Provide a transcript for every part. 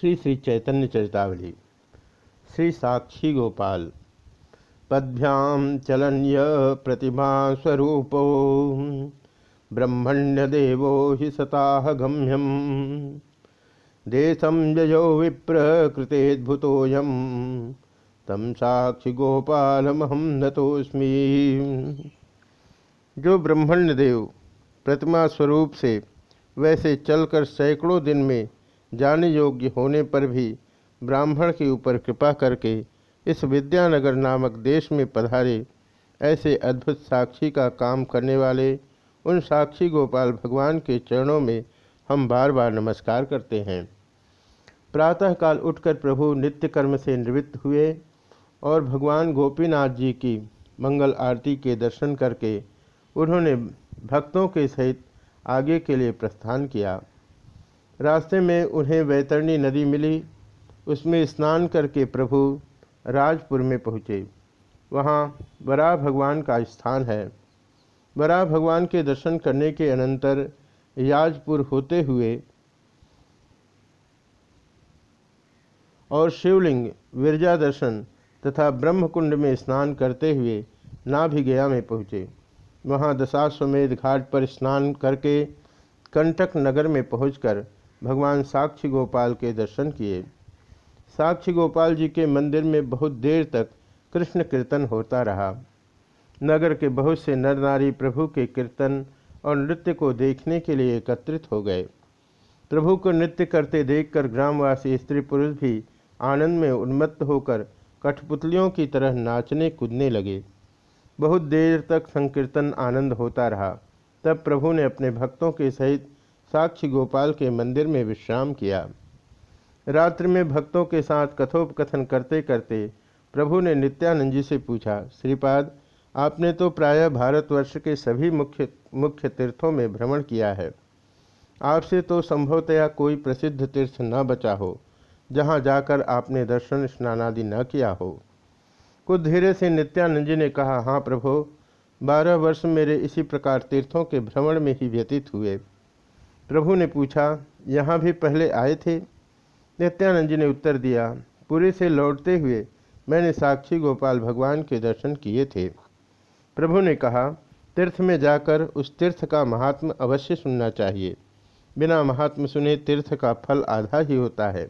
श्री श्री चैतन्य चरितावली। श्री साक्षी गोपाल। पद्भ्याम चलन्य प्रतिमा स्वरूपो। ब्रह्मण्य देवो हि सताह गम्यम। देशम जयो विप्रकृतेद्भुतोयम तम साक्षी गोपालमहम नतोस्मी जो ब्रह्मण्य देव प्रतिमा स्वरूप से वैसे चलकर सैकड़ों दिन में जाने योग्य होने पर भी ब्राह्मण के ऊपर कृपा करके इस विद्यानगर नामक देश में पधारे। ऐसे अद्भुत साक्षी का काम करने वाले उन साक्षी गोपाल भगवान के चरणों में हम बार बार नमस्कार करते हैं। प्रातःकाल उठकर प्रभु नित्य कर्म से निवृत्त हुए और भगवान गोपीनाथ जी की मंगल आरती के दर्शन करके उन्होंने भक्तों के सहित आगे के लिए प्रस्थान किया। रास्ते में उन्हें वैतरणी नदी मिली। उसमें स्नान करके प्रभु राजपुर में पहुँचे। वहाँ बरा भगवान का स्थान है। बरा भगवान के दर्शन करने के अनंतर याजपुर होते हुए और शिवलिंग, विरजा दर्शन तथा ब्रह्मकुंड में स्नान करते हुए नाभि गया में पहुँचे। वहाँ दशाश्वमेध घाट पर स्नान करके कंटक नगर में पहुंचकर भगवान साक्षी गोपाल के दर्शन किए। साक्षी गोपाल जी के मंदिर में बहुत देर तक कृष्ण कीर्तन होता रहा। नगर के बहुत से नर नारी प्रभु के कीर्तन और नृत्य को देखने के लिए एकत्रित हो गए। प्रभु को नृत्य करते देखकर ग्रामवासी स्त्री पुरुष भी आनंद में उन्मत्त होकर कठपुतलियों की तरह नाचने कूदने लगे। बहुत देर तक संकीर्तन आनंद होता रहा। तब प्रभु ने अपने भक्तों के सहित साक्षी गोपाल के मंदिर में विश्राम किया। रात्रि में भक्तों के साथ कथोपकथन करते करते प्रभु ने नित्यानंद जी से पूछा, श्रीपाद, आपने तो प्रायः भारतवर्ष के सभी मुख्य मुख्य तीर्थों में भ्रमण किया है। आपसे तो संभवतया कोई प्रसिद्ध तीर्थ न बचा हो, जहाँ जाकर आपने दर्शन स्नानादि न किया हो कुछ धीरे से नित्यानंद जी ने कहा हाँ प्रभु, बारह वर्ष मेरे इसी प्रकार तीर्थों के भ्रमण में ही व्यतीत हुए। प्रभु ने पूछा, यहाँ भी पहले आए थे? नित्यानंद जी ने उत्तर दिया, पूरे से लौटते हुए मैंने साक्षी गोपाल भगवान के दर्शन किए थे। प्रभु ने कहा, तीर्थ में जाकर उस तीर्थ का महात्म अवश्य सुनना चाहिए। बिना महात्म सुने तीर्थ का फल आधा ही होता है।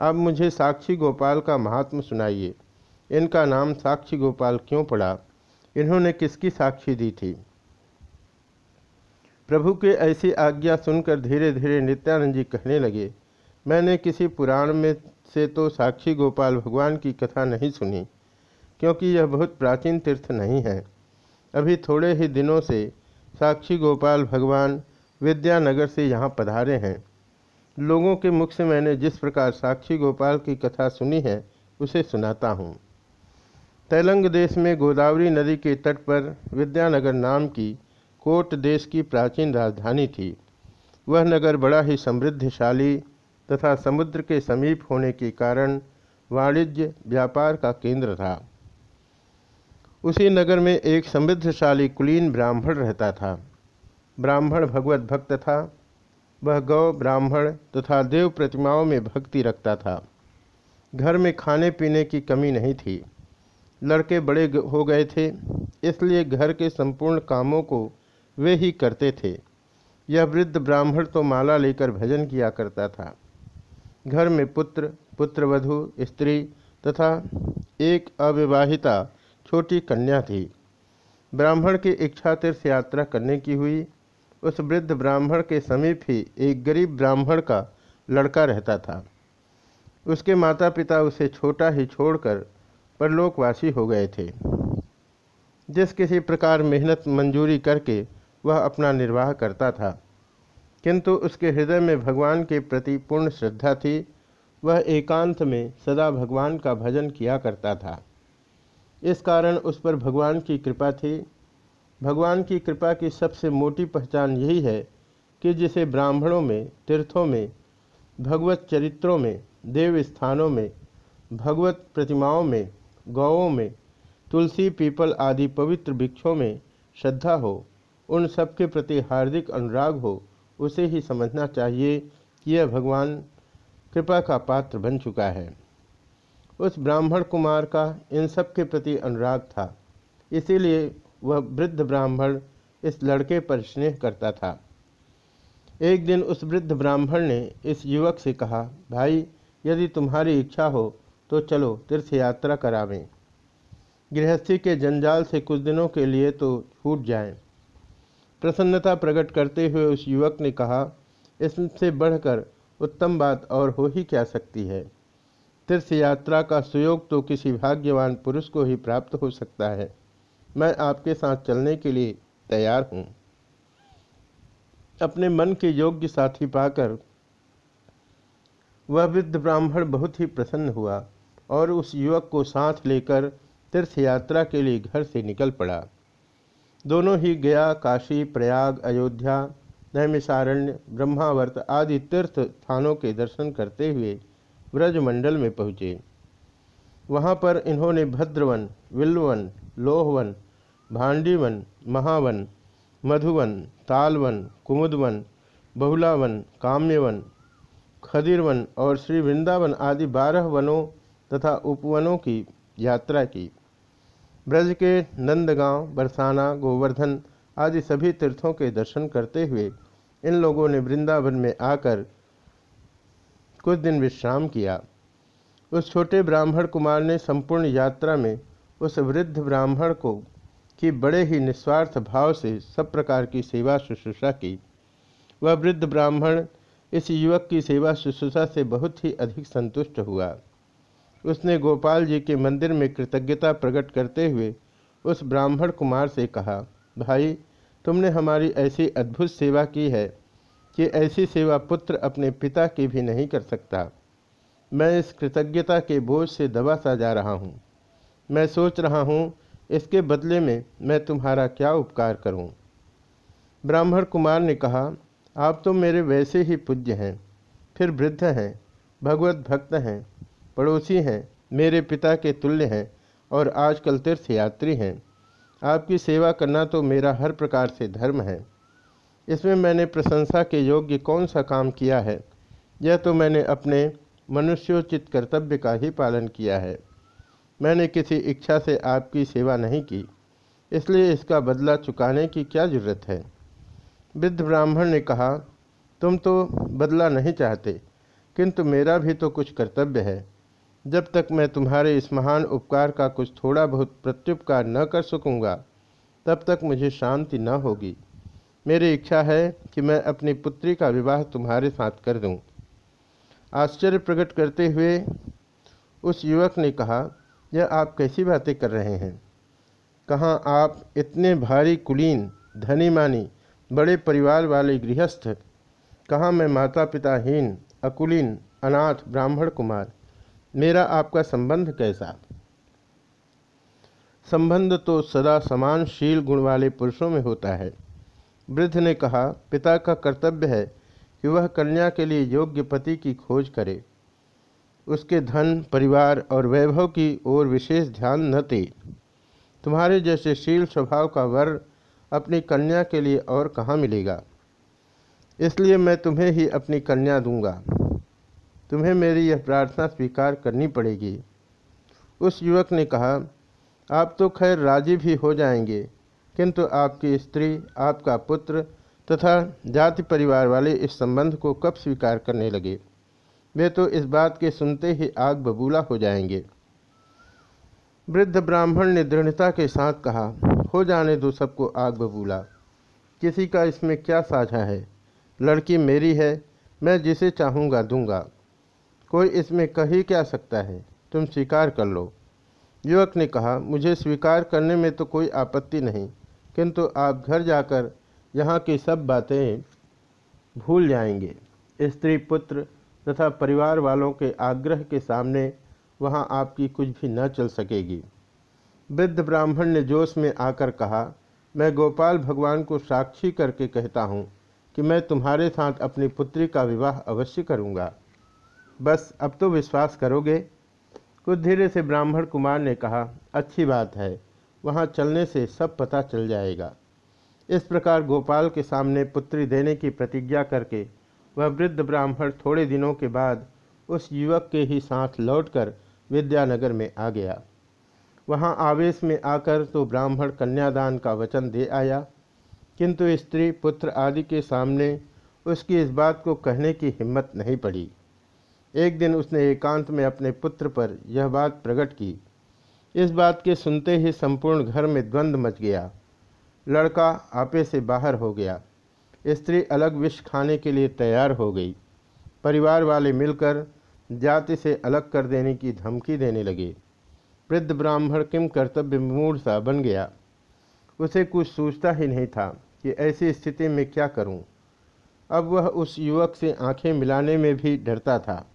अब मुझे साक्षी गोपाल का महात्म सुनाइए। इनका नाम साक्षी गोपाल क्यों पड़ा? इन्होंने किसकी साक्षी दी थी? प्रभु के ऐसी आज्ञा सुनकर धीरे धीरे नित्यानंद जी कहने लगे, मैंने किसी पुराण में से तो साक्षी गोपाल भगवान की कथा नहीं सुनी, क्योंकि यह बहुत प्राचीन तीर्थ नहीं है। अभी थोड़े ही दिनों से साक्षी गोपाल भगवान विद्यानगर से यहाँ पधारे हैं। लोगों के मुख से मैंने जिस प्रकार साक्षी गोपाल की कथा सुनी है, उसे सुनाता हूँ। तेलंग देश में गोदावरी नदी के तट पर विद्यानगर नाम की कोट देश की प्राचीन राजधानी थी। वह नगर बड़ा ही समृद्धशाली तथा समुद्र के समीप होने के कारण वाणिज्य, व्यापार का केंद्र था। उसी नगर में एक समृद्धशाली कुलीन ब्राह्मण रहता था। ब्राह्मण भगवत भक्त था। वह गौ, ब्राह्मण तथा देव प्रतिमाओं में भक्ति रखता था। घर में खाने पीने की कमी नहीं थी। लड़के बड़े हो गए थे, इसलिए घर के संपूर्ण कामों को वे ही करते थे। यह वृद्ध ब्राह्मण तो माला लेकर भजन किया करता था। घर में पुत्र, पुत्रवधु, स्त्री तथा एक अविवाहिता छोटी कन्या थी। ब्राह्मण की इच्छा तीर्थ यात्रा करने की हुई। उस वृद्ध ब्राह्मण के समीप ही एक गरीब ब्राह्मण का लड़का रहता था। उसके माता पिता उसे छोटा ही छोड़कर परलोकवासी हो गए थे। जिस किसी प्रकार मेहनत मंजूरी करके वह अपना निर्वाह करता था। किंतु उसके हृदय में भगवान के प्रति पूर्ण श्रद्धा थी। वह एकांत में सदा भगवान का भजन किया करता था। इस कारण उस पर भगवान की कृपा थी। भगवान की कृपा की सबसे मोटी पहचान यही है कि जिसे ब्राह्मणों में, तीर्थों में, भगवत चरित्रों में, देव स्थानों में, भगवत प्रतिमाओं में गौों में, तुलसी, पीपल आदि पवित्र वृक्षों में श्रद्धा हो उन सबके प्रति हार्दिक अनुराग हो, उसे ही समझना चाहिए कि यह भगवान कृपा का पात्र बन चुका है। उस ब्राह्मण कुमार का इन सब के प्रति अनुराग था। इसीलिए वह वृद्ध ब्राह्मण इस लड़के पर स्नेह करता था। एक दिन उस वृद्ध ब्राह्मण ने इस युवक से कहा, भाई, यदि तुम्हारी इच्छा हो तो चलो तीर्थ यात्रा करावें। गृहस्थी के जंजाल से कुछ दिनों के लिए तो छूट जाएँ। प्रसन्नता प्रकट करते हुए उस युवक ने कहा, इससे बढ़कर उत्तम बात और हो ही क्या सकती है? तीर्थ यात्रा का सुयोग तो किसी भाग्यवान पुरुष को ही प्राप्त हो सकता है। मैं आपके साथ चलने के लिए तैयार हूँ। अपने मन के योग्य साथी पाकर वह वृद्ध ब्राह्मण बहुत ही प्रसन्न हुआ और उस युवक को साथ लेकर तीर्थ यात्रा के लिए घर से निकल पड़ा। दोनों ही गया, काशी, प्रयाग, अयोध्या, नैमिषारण्य, ब्रह्मावर्त आदि तीर्थ स्थानों के दर्शन करते हुए ब्रजमंडल में पहुँचे। वहाँ पर इन्होंने भद्रवन विल्वन लोहवन, भांडीवन, महावन, मधुवन, तालवन, कुमुदवन, बहुलावन, काम्यवन, खदिरवन और श्री वृंदावन आदि बारह वनों तथा उपवनों की यात्रा की। ब्रज के नंदगांव, बरसाना, गोवर्धन आदि सभी तीर्थों के दर्शन करते हुए इन लोगों ने वृंदावन में आकर कुछ दिन विश्राम किया। उस छोटे ब्राह्मण कुमार ने संपूर्ण यात्रा में उस वृद्ध ब्राह्मण को कि बड़े ही निस्वार्थ भाव से सब प्रकार की सेवा शुश्रूषा की। वह वृद्ध ब्राह्मण इस युवक की सेवा शुश्रूषा से बहुत ही अधिक संतुष्ट हुआ। उसने गोपाल जी के मंदिर में कृतज्ञता प्रकट करते हुए उस ब्राह्मण कुमार से कहा, भाई, तुमने हमारी ऐसी अद्भुत सेवा की है कि ऐसी सेवा पुत्र अपने पिता की भी नहीं कर सकता। मैं इस कृतज्ञता के बोझ से दबा सा जा रहा हूँ। मैं सोच रहा हूँ, इसके बदले में मैं तुम्हारा क्या उपकार करूँ? ब्राह्मण कुमार ने कहा, आप तो मेरे वैसे ही पूज्य हैं, फिर वृद्ध हैं, भगवत भक्त हैं पड़ोसी हैं, मेरे पिता के तुल्य हैं और आजकल तीर्थ यात्री हैं। आपकी सेवा करना तो मेरा हर प्रकार से धर्म है। इसमें मैंने प्रशंसा के योग्य कौन सा काम किया है? यह तो मैंने अपने मनुष्योचित कर्तव्य का ही पालन किया है। मैंने किसी इच्छा से आपकी सेवा नहीं की, इसलिए इसका बदला चुकाने की क्या ज़रूरत है? वृद्ध ब्राह्मण ने कहा, तुम तो बदला नहीं चाहते, किंतु मेरा भी तो कुछ कर्तव्य है। जब तक मैं तुम्हारे इस महान उपकार का कुछ थोड़ा बहुत प्रत्युपकार न कर सकूँगा, तब तक मुझे शांति न होगी। मेरी इच्छा है कि मैं अपनी पुत्री का विवाह तुम्हारे साथ कर दूँ। आश्चर्य प्रकट करते हुए उस युवक ने कहा, यह आप कैसी बातें कर रहे हैं? कहाँ आप इतने भारी कुलीन धनी मानी बड़े परिवार वाले गृहस्थ, कहाँ मैं माता पिताहीन अकुलीन, अनाथ ब्राह्मण कुमार? मेरा आपका संबंध कैसा? संबंध तो सदा समान शील गुण वाले पुरुषों में होता है। वृद्ध ने कहा, पिता का कर्तव्य है कि वह कन्या के लिए योग्य पति की खोज करे। उसके धन, परिवार और वैभव की ओर विशेष ध्यान न दे। तुम्हारे जैसे शील स्वभाव का वर अपनी कन्या के लिए और कहाँ मिलेगा? इसलिए मैं तुम्हें ही अपनी कन्या दूँगा। तुम्हें मेरी यह प्रार्थना स्वीकार करनी पड़ेगी। उस युवक ने कहा, आप तो खैर राज़ी भी हो जाएँगे, किंतु आपकी स्त्री, आपका पुत्र तथा जाति परिवार वाले इस संबंध को कब स्वीकार करने लगे? वे तो इस बात के सुनते ही आग बबूला हो जाएँगे। वृद्ध ब्राह्मण ने दृढ़ता के साथ कहा, हो जाने दो सबको आग बबूला। किसी का इसमें क्या साझा है? लड़की मेरी है, मैं जिसे चाहूँगा दूँगा। कोई इसमें कह क्या सकता है? तुम स्वीकार कर लो। युवक ने कहा, मुझे स्वीकार करने में तो कोई आपत्ति नहीं, किंतु आप घर जाकर यहाँ की सब बातें भूल जाएँगे। स्त्री, पुत्र तथा परिवार वालों के आग्रह के सामने वहाँ आपकी कुछ भी न चल सकेगी। वृद्ध ब्राह्मण ने जोश में आकर कहा, मैं गोपाल भगवान को साक्षी करके कहता हूँ कि मैं तुम्हारे साथ अपनी पुत्री का विवाह अवश्य करूँगा। बस अब तो विश्वास करोगे? कुछ धीरे से ब्राह्मण कुमार ने कहा, अच्छी बात है, वहाँ चलने से सब पता चल जाएगा। इस प्रकार गोपाल के सामने पुत्री देने की प्रतिज्ञा करके वह वृद्ध ब्राह्मण थोड़े दिनों के बाद उस युवक के ही साथ लौटकर विद्यानगर में आ गया। वहाँ आवेश में आकर तो ब्राह्मण कन्यादान का वचन दे आया, किंतु स्त्री पुत्र आदि के सामने उसकी इस बात को कहने की हिम्मत नहीं पड़ी। एक दिन उसने एकांत में अपने पुत्र पर यह बात प्रकट की। इस बात के सुनते ही संपूर्ण घर में द्वंद्व मच गया। लड़का आपे से बाहर हो गया। स्त्री अलग विष खाने के लिए तैयार हो गई। परिवार वाले मिलकर जाति से अलग कर देने की धमकी देने लगे। वृद्ध ब्राह्मण किम कर्तव्य मूड सा बन गया। उसे कुछ सोचता ही नहीं था कि ऐसी स्थिति में क्या करूँ? अब वह उस युवक से आँखें मिलाने में भी डरता था।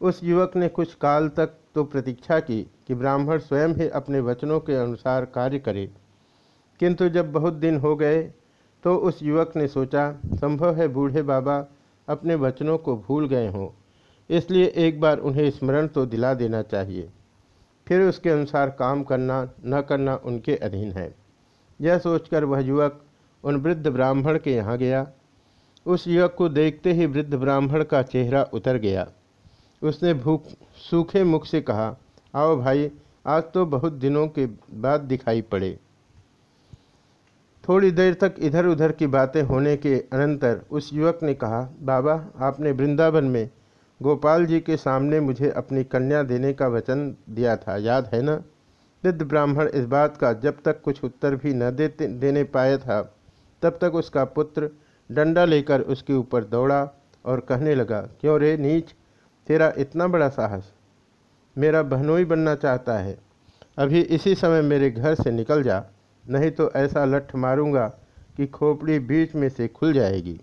उस युवक ने कुछ काल तक तो प्रतीक्षा की कि ब्राह्मण स्वयं ही अपने वचनों के अनुसार कार्य करे। किंतु जब बहुत दिन हो गए तो उस युवक ने सोचा, संभव है बूढ़े बाबा अपने वचनों को भूल गए हों, इसलिए एक बार उन्हें स्मरण तो दिला देना चाहिए। फिर उसके अनुसार काम करना, न करना उनके अधीन है। यह सोचकर वह युवक उन वृद्ध ब्राह्मण के यहाँ गया। उस युवक को देखते ही वृद्ध ब्राह्मण का चेहरा उतर गया। उसने भूख, सूखे मुख से कहा, आओ भाई, आज तो बहुत दिनों के बाद दिखाई पड़े। थोड़ी देर तक इधर उधर की बातें होने के अनंतर उस युवक ने कहा, बाबा, आपने वृंदावन में गोपाल जी के सामने मुझे अपनी कन्या देने का वचन दिया था, याद है ना? वृद्ध ब्राह्मण इस बात का जब तक कुछ उत्तर भी न देते, देने पाया था, तब तक उसका पुत्र डंडा लेकर उसके ऊपर दौड़ा और कहने लगा, क्यों रे नीच? तेरा इतना बड़ा साहस मेरा बहनोई बनना चाहता है। अभी इसी समय मेरे घर से निकल जा, नहीं तो ऐसा लठ मारूँगा कि खोपड़ी बीच में से खुल जाएगी।